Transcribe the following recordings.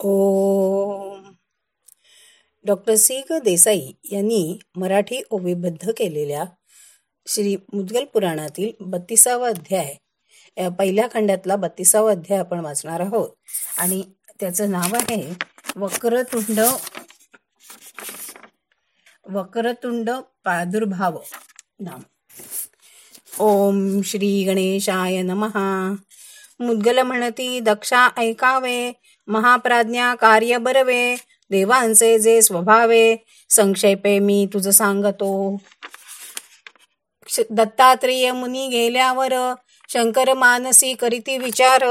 ओ doctor C ग देसाई यांनी मराठी ओवीबद्ध केलेल्या श्री मुद्गल पुराणातील बत्तीसावा अध्याय या पहिल्या खंडातला बत्तीसावा अध्याय आपण वाचणार आहोत. आणि त्याचं नाव आहे वक्रतुंड वक्रतुंड प्रादुर्भाव नाम. ओम श्री गणेशाय नमहा मुद्गल म्हणती दक्षा ऐकावे महाप्राज्ञा कार्य बरवे देवांचे जे स्वभावे संक्षेपे मी तुझ सांगतो. दत्तात्रेय मुनी गेल्यावर शंकर मानसी करीती विचार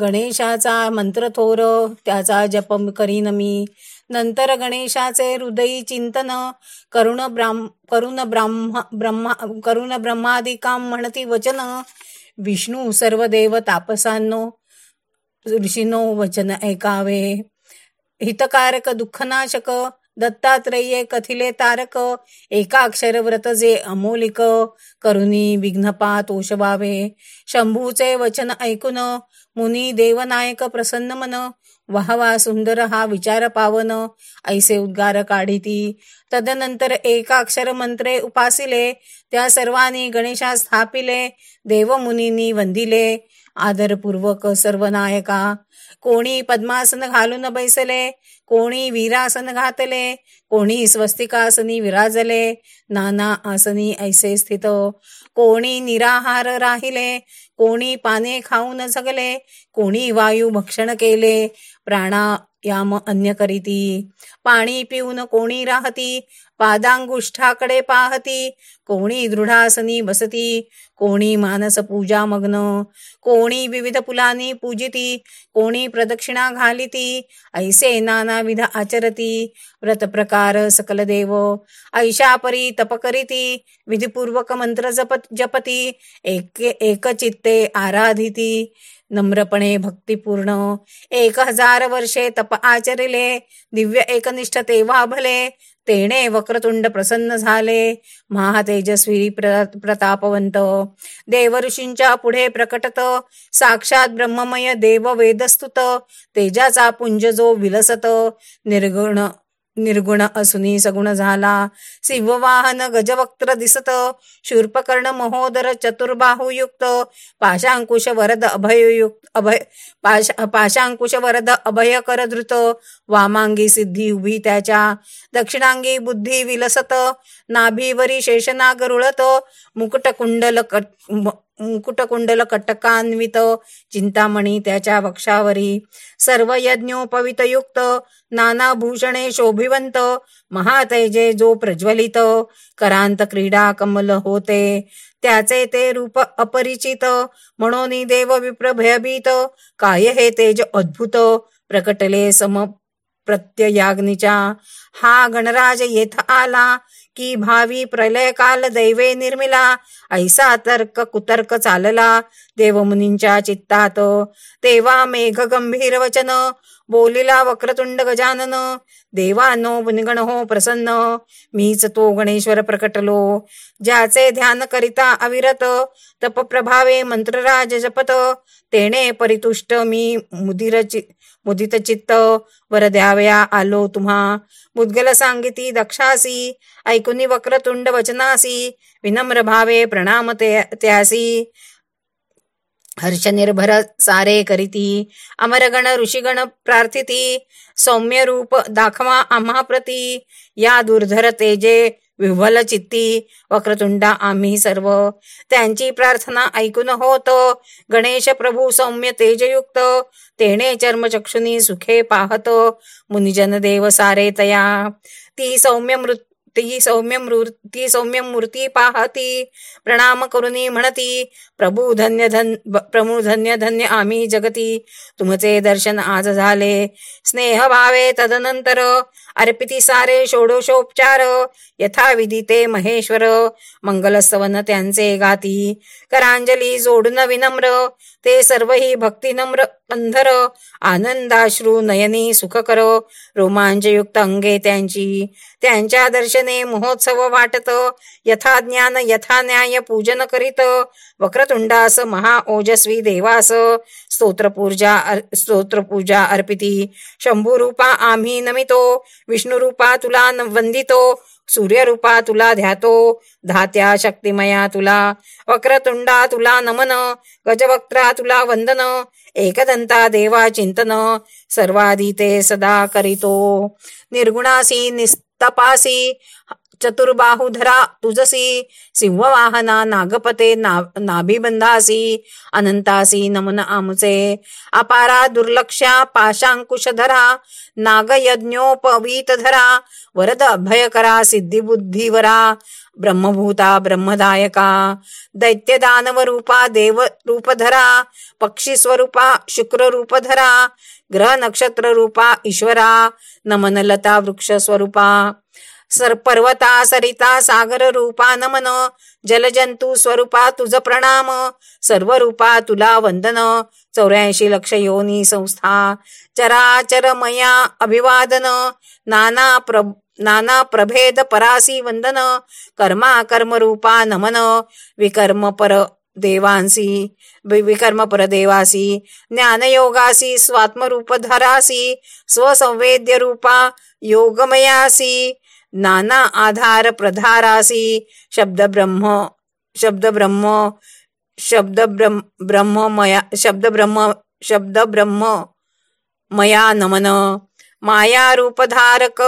गणेशाचा मंत्र थोर त्याचा जप करीन मी. नंतर गणेशाचे हृदयी चिंतन करुण ब्राह्म करुण ब्राह्म ब्रह्मा करुण ब्रह्मादिकाम म्हणती वचन. विष्णू सर्व देव तापसांनो ऋषीनो वचन ऐकावे. हितकारक दुःखनाशक दत्तात्रये कथिले तारक एका अक्षर व्रत जे अमोलिक करुणी विघ्नपा तोषवावे शंभूचे वचन ऐकून मुनी देवनायक प्रसन्न मन वाहवा सुंदर हा विचार पावन ऐसे उद्गार काढिती तदनंतर एकाक्षर मंत्रे उपासिले त्या सर्वांनी गणेशा स्थापिले देवमुनी वंदिले. आदरपूर्वक सर्व नायका कोणी पद्मासन घालून बैसले कोणी वीरासन घातले कोणी स्वस्तिकासनी विराजले नाना आसनी ऐसे स्थित कोणी निराहार राहिले कोणी पाने खाऊन जगले कोणी वायू भक्षण केले प्राणा याम अन्य करीती. पाणी पिऊन कोणी राहती? पादांगुष्ठाकडे पाहती. कोणी दृढासनी बसती? कोणी मानस पूजा मग्न? कोणी विविध पुलानी पूजिती? कोणी प्रदक्षिणा घालिती? ऐसे नानाविध आचरती. व्रत प्रकार सकल देव. ऐशापरी तप करीती. विधिपूर्वक मंत्र जप जपती. एक एकचित्ते आराधिती. नम्रपणे भक्तिपूर्ण. एक हजार वर्षे तप आचरिले. दिव्य एकनिष्ठ तेव्हा भले तेने वक्रतुंड प्रसन्न झाले. महातेजस्वी प्रतापवंत. देवऋषींच्या पुढे प्रकटत. साक्षात ब्रह्ममय देव वेदस्तुत तेजाचा पुंज जो विलसत. निर्गुण निर्गुण असुनी सगुण झाला. शिववाहन गजवक्त्र दिसत. शूर्पकर्ण महोदर चतुर्बाहुयुक्त. पाशांकुश वरद अभययुक्त अभय पाश पाशांकुश वरद अभय कर धृत. वामांगी सिद्धी उभी त्याच्या. दक्षिणांगी बुद्धी विलसत. नाभीवरी शेषनाग रुळत. मुकुट कुंडल मुकुटकुंडल कटकान्वित चिंतामणी त्याच्या वक्षावरी. सर्व यज्ञोपवितयुक्त नाना भूषणे शोभिवंत महातेजे जो प्रज्वलित. करांत क्रीडा कमल होते त्याचे ते रूप अपरिचित. म्हणून देव विप्र भयभीत काय हे तेज अद्भुत. प्रकटले सम प्रत्ययाग्निचा हा गणराज येथ आला की भावी प्रलय काल दैवे निर्मिला ऐसा तर्क कुतर्क चालला देवमुनींच्या चित्तात. तेव्हा मेघ गंभीर वचन बोलिला वक्रतुंड गजानन देवानो विनगण हो प्रसन्न मीच तो गणेश्वर प्रकटलो. ज्याचे ध्यान करिता अविरत तप प्रभावे मंत्रराज जपत तेने परितुष्ट मी मुदिर मुदित चित्त वर द्यावया आलो तुम्हा. मुद्गल सांगिती दक्षासी ऐकुनी वक्रतुंड वचनासी विनम्र भावे प्रणाम त्यासी. हर्ष निर्भर सारे करीती अमरगण ऋषीगण प्रार्थिती सौम्य रूप दाखवा आम्हा प्रती या दुर्धर तेजे विव्हल चित्ती वक्रतुंडा आम्ही सर्व. त्यांची प्रार्थना ऐकून होत गणेश प्रभू सौम्य तेजयुक्त तेने चर्मचक्षुनी सुखे पाहत मुनिजन देव सारे तया. ती सौम्य मृत्यू ती सौम्य मूर्ती सौम्य मूर्ती पाहती प्रणाम करुनी म्हणती प्रभू धन्य धन प्रभू धन्य धन्य आम्ही जगती तुमचे दर्शन आज झाले. स्नेह भावे तदनंतर अर्पिती सारे षोडोशोपचार यथाविधी ते महेश्वर मंगलस्तवन त्यांचे गाती. करांजली जोडून विनम्र ते सर्व ही भक्ती नम्र अंधर आनंदाश्रू नयनी सुखकर रोमांचयुक्त अंगे त्यांची त्यांच्या दर्शन वचने महोत्सव वाटत यथा ज्ञान यथा न्याय पूजन करीत वक्रतुंडास महा ओजस्वी देवास स्तोत्रपूजा स्तोत्रपूजा अर्पिती शंभूरूपा आम्ही नमितो विष्णुरूपा तुला वंदितो सूर्यरूपा तुला ध्यातो धात्या शक्तिमया तुला वक्रतुंडा तुला नमन गजवक्त्रा तुला वंदन एकदंता देवा चिंतन सर्वादिते सदा करीतो निर्गुणासी निस्तपासी चतुर्बाहुधरा तुझसी सिंहवाहना नागपते ना नाभिबंधासी अनंतासी नमन आमुचे अपारा दुर्लक्षा पाशांकुशधरा नागयज्ञोपवीतधरा वरद अभयकरा सिद्धिबुद्धीवरा ब्रह्मभूता ब्रह्मदायका दैत्यदानवरूपा देवरूपधरा पक्षीस्वरूपा शुक्ररूपधरा ग्रहनक्षत्ररूपा ग्रह नक्षत्र रूपा ईश्वरा नमनलता वृक्ष स्वरूपा सर पर्वता सरिता सागर रूपा नमन जलजंतू स्वरूपा तुझ प्रणाम सर्व रूपा तुला वंदन चौऱ्याऐंशी लक्ष योनी संस्था चराचर मया अभिवादन नाना प्र नाना प्रभेद परासी वंदन कर्मा कर्म रूपा नमन विकर्म पर देवांसी विकर्म पर देवासी ज्ञानयोगासी स्वात्मरूप धरासी स्वसंवेद्य रूपा योगमयासी नाना आधार प्रधारासी शब्द ब्रह्म शब्द ब्रह्म शब्द ब्रह्म ब्रह्ममया शब्द ब्रह्म शब्द ब्रह्म मया नमन माया रूपधारक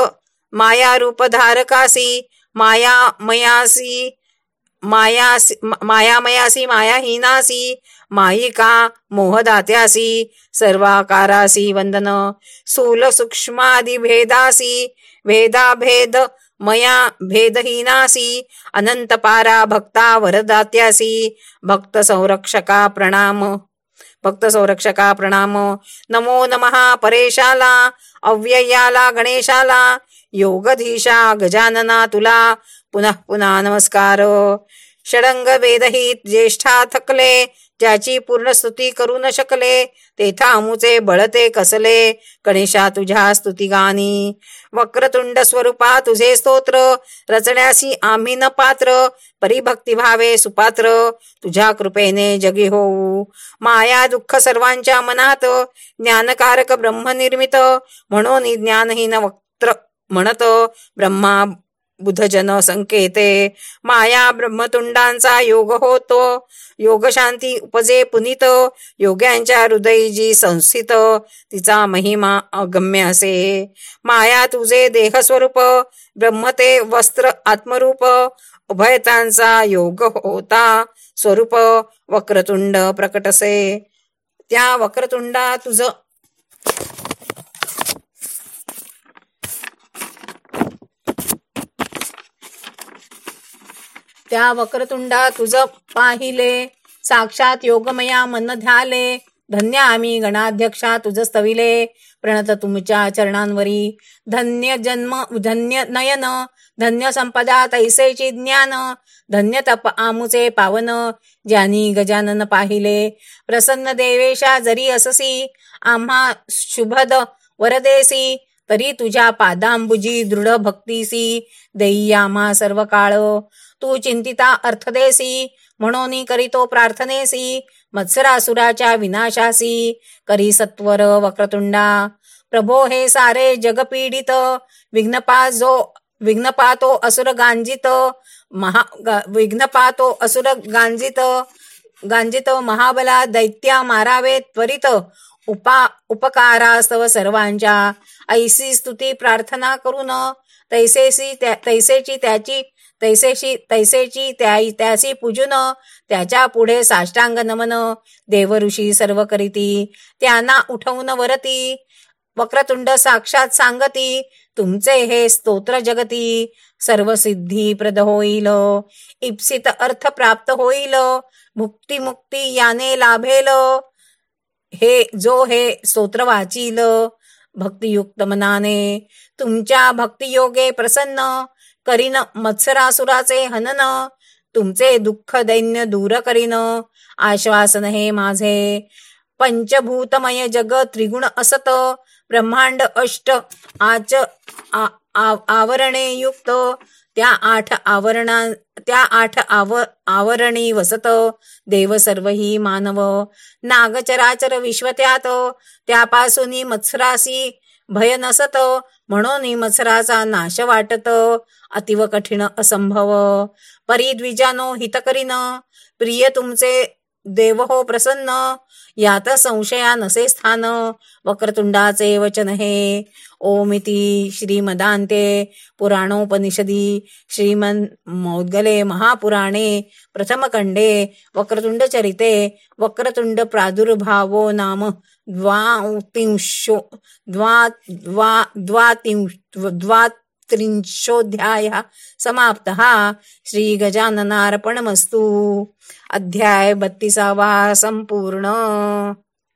माया रूपधारकासी माया मयासी मायासी मायामयासी मायाहीनासी मायिका मोहदात्यासी सर्वाकारासी वंदन सूल सूक्ष्मादिभेदासी भेदासी भेदाभेद मया भेदहीनासी अनंतपारा भक्ता वरदात्यासी। भक्त संरक्षका प्रणाम भक्त संरक्षका प्रणाम। नमो नमहा परेशाला अव्ययाला गणेशाला योगधीशा गजानना तुला। पुनः पुन्हा नमस्कार। षडंग वेदहित ज्येष्ठा थकले ज्याची पूर्ण स्तुती करू न शकले. तेथा अमुचे बळते कसले? गणेशा तुझ्या स्तुतिगानी वक्रतुंड स्वरूपा तुझे स्तोत्र. रचण्यासी आम्ही न पात्र. परिभक्ती भावे सुपात्र. तुझ्या कृपेने जगी होऊ. माया दुःख सर्वांच्या मनात. ज्ञानकारक ब्रह्मनिर्मित म्हणून ज्ञानहीन वक्त्र म्हणत ब्रह्मा बुधजन संकेते माया ब्रह्मतुंडांचा योग होतो. योगशांती उपजे पुनित योग्यांच्या हृदयी जी संस्थित. तिचा महिमा अगम्य असे. माया तुझे देहस्वरूप ब्रह्मते वस्त्र आत्मरूप. उभयतांचा योग होता. स्वरूप वक्रतुंड प्रकटसे. त्या वक्रतुंडा तुझ त्या वक्रतुंडा तुझ पाहिले. साक्षात योगमया मन ध्याले. धन्य आम्ही गणाध्यक्षा तुझ स्तविले प्रणत तुमच्या चरणांवरी. धन्य जन्म धन्य नयन. धन्य संपदा तैसेची ज्ञान. धन्य तप आमुचे पावन. ज्यानी गजानन पाहिले. प्रसन्न देवेशा जरी अससी आम्हा शुभद वरदेसी. तरी तुझ्या पादांबुजी दृढ भक्तीसी. देई आम्हा सर्व काळ तू चिंतिता अर्थदेसी म्हणून करीतो प्रार्थनेसी मत्सरासुराच्या विनाशासी करी सत्वर वक्रतुंडा. प्रभो हे सारे जगपीडित विघ्नपा जो विघ्नपातो असुर गांजित महा विघ्नपातो असुर गांजित गांजित महाबला दैत्या मारावे त्वरित उपा उपकारास्तव सर्वांच्या. ऐसी स्तुती प्रार्थना करून तैसेची तैसेची त्याची तैसेशी तैसेची त्या त्यासी पूजन त्याच्या पुढे साष्टांग नमन देवऋषी सर्व करीती त्यांना उठवून वरती वक्रतुंड साक्षात सांगती तुमचे हे स्तोत्र जगती सर्व सिद्धी प्रद होईल इप्सित अर्थ प्राप्त होईल मुक्ती मुक्ती याने लाभेल हे जो हे स्तोत्र वाचील भक्तियुक्त मनाने तुमच्या भक्तियोगे प्रसन्न करीन मत्सरासुराचे हनन तुमचे दुःख दैन्य दूर करीन. आश्वासन हे माझे. पंचभूतमय जग त्रिगुण असत. ब्रह्मांड अष्ट आच आवरणे युक्त त्या आठ आवरणा त्या आठ आव आवरणी वसत. देव सर्व ही मानव. नागचराचर विश्व त्यात. त्यापासून मत्सरासी भय नसत. म्हणून मत्सराचा नाश वाटत. अतिव कठीण असंभव. परिद्विजानो हित करीन. प्रिय तुमचे देव हो प्रसन्न. यात संशया नसे स्थान. वक्रतुंडाचे वचन हे. ओमिती श्रीमदांते पुराणोपनिषदी श्रीमन मौद्गले महापुराणे प्रथमखंडे वक्रतुंड चरिते वक्रतुंड प्रादुर्भावो नाम. द्वांशो द्वा द्वा द्वात्रिंश द्वा त्रिंशोऽध्यायः समाप्तः श्रीगजाननार्पणमस्तु अध्याय बत्तीसावा संपूर्ण